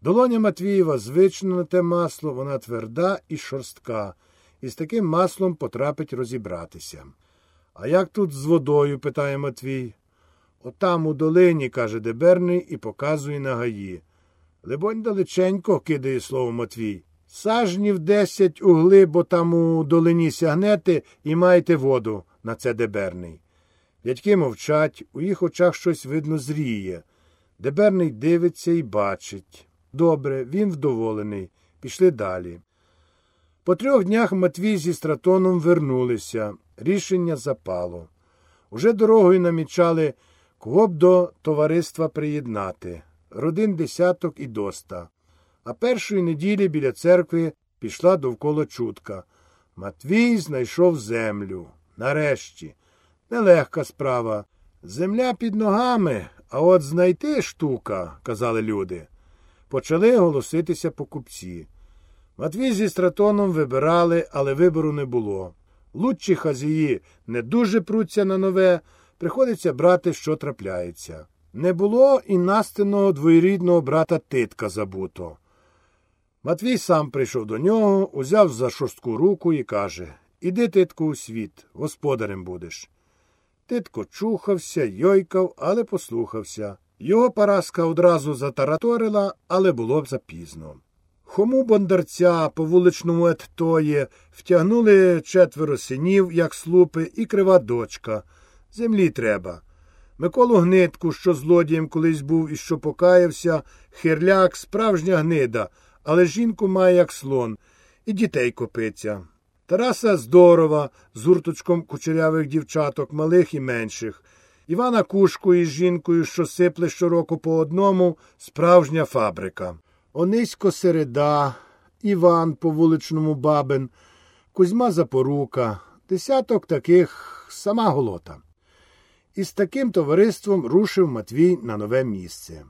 Долоня Матвієва звична на те масло, вона тверда і шорстка, і з таким маслом потрапить розібратися. А як тут з водою? питає Матвій. Отам у долині, каже Деберний і показує на гаї. Либонь далеченько, кидає слово Матвій. Сажнів десять угли, бо там у долині сягнете і маєте воду, на це Деберний. Дядьки мовчать, у їх очах щось видно зріє. Деберний дивиться і бачить. Добре, він вдоволений. Пішли далі. По трьох днях Матвій зі стратоном вернулися. Рішення запало. Уже дорогою намічали, кого б до товариства приєднати. Родин десяток і доста. А першої неділі біля церкви пішла довкола чутка. Матвій знайшов землю. Нарешті. Нелегка справа. Земля під ногами, а от знайти штука, казали люди. Почали голоситися покупці. Матвій зі стратоном вибирали, але вибору не було. Лучші хазії не дуже пруться на нове, приходиться брати, що трапляється. Не було і настиного двоюрідного брата Титка забуто. Матвій сам прийшов до нього, узяв за шорстку руку і каже Іди, титку, у світ, господарем будеш. Титко чухався, йойкав, але послухався. Його Параска одразу затараторила, але було б запізно. Хому бондарця по вуличному еттої втягнули четверо синів, як слупи, і крива дочка. Землі треба. Миколу гнитку, що злодієм колись був і що покаявся, хирляк, справжня гнида, але жінку має, як слон, і дітей копиться. Тараса здорова, з гурточком кучерявих дівчаток, малих і менших. Івана Кушку із жінкою, що сипле щороку по одному, справжня фабрика. Онисько Середа, Іван по вуличному бабин, Кузьма Запорука, десяток таких сама голота. І з таким товариством рушив Матвій на нове місце.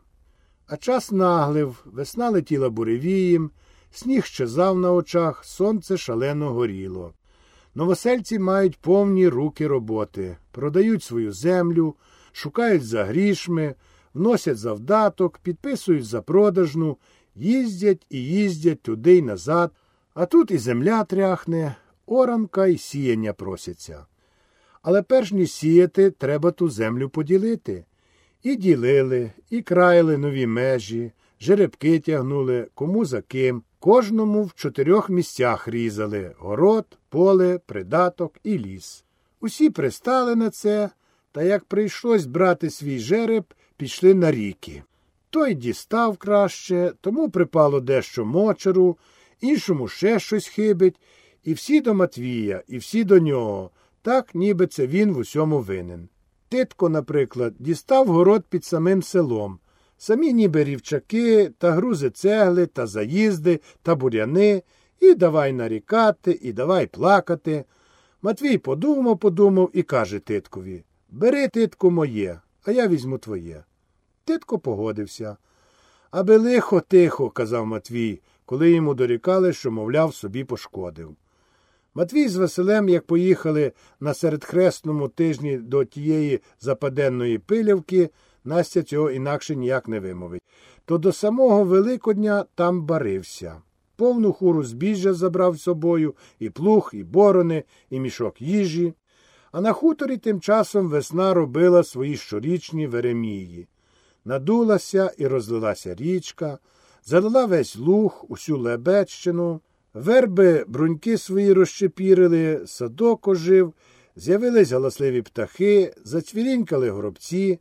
А час наглив, весна летіла буревієм, сніг щезав на очах, сонце шалено горіло. Новосельці мають повні руки роботи, продають свою землю, шукають за грішми, вносять завдаток, підписують за продажну, їздять і їздять туди й назад, а тут і земля тряхне, оранка й сіяння просяться. Але перш ніж сіяти, треба ту землю поділити. І ділили, і краяли нові межі, жеребки тягнули, кому за ким, кожному в чотирьох місцях різали город, поле, придаток і ліс. Усі пристали на це, та як прийшлось брати свій жереб, пішли на ріки. Той дістав краще, тому припало дещо мочеру, іншому ще щось хибить, і всі до Матвія, і всі до нього, так ніби це він в усьому винен. Титко, наприклад, дістав город під самим селом, самі ніби рівчаки, та грузи цегли, та заїзди, та буряни, і давай нарікати, і давай плакати. Матвій подумав, подумав і каже титкові Бери, титку, моє, а я візьму твоє. Титко погодився. Аби лихо тихо, казав Матвій, коли йому дорікали, що, мовляв, собі пошкодив. Матвій з Василем, як поїхали на середхресному тижні до тієї западенної пилявки, Настя цього інакше ніяк не вимовить, то до самого Великодня там барився. Повну хуру збіжжя забрав з собою і плуг, і борони, і мішок їжі. А на хуторі тим часом весна робила свої щорічні веремії. Надулася і розлилася річка, залила весь луг, усю Лебедщину, верби бруньки свої розчепірили, садок ожив, з'явились галасливі птахи, зацвірінькали горобці,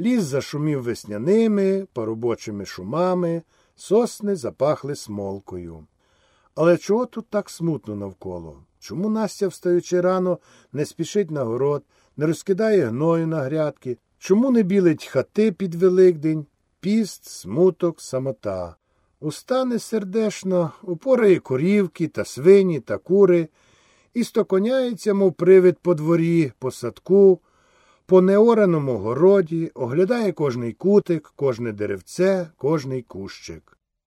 ліс зашумів весняними, поробочими шумами, сосни запахли смолкою. Але чого тут так смутно навколо? Чому Настя, встаючи рано, не спішить на город, не розкидає гною на грядки? Чому не білить хати під Великдень, піст, смуток, самота? Устане сердешно, упорає корівки та свині та кури, і стоконяється, мов привид по дворі, по садку, по неораному городі, оглядає кожний кутик, кожне деревце, кожний кущик.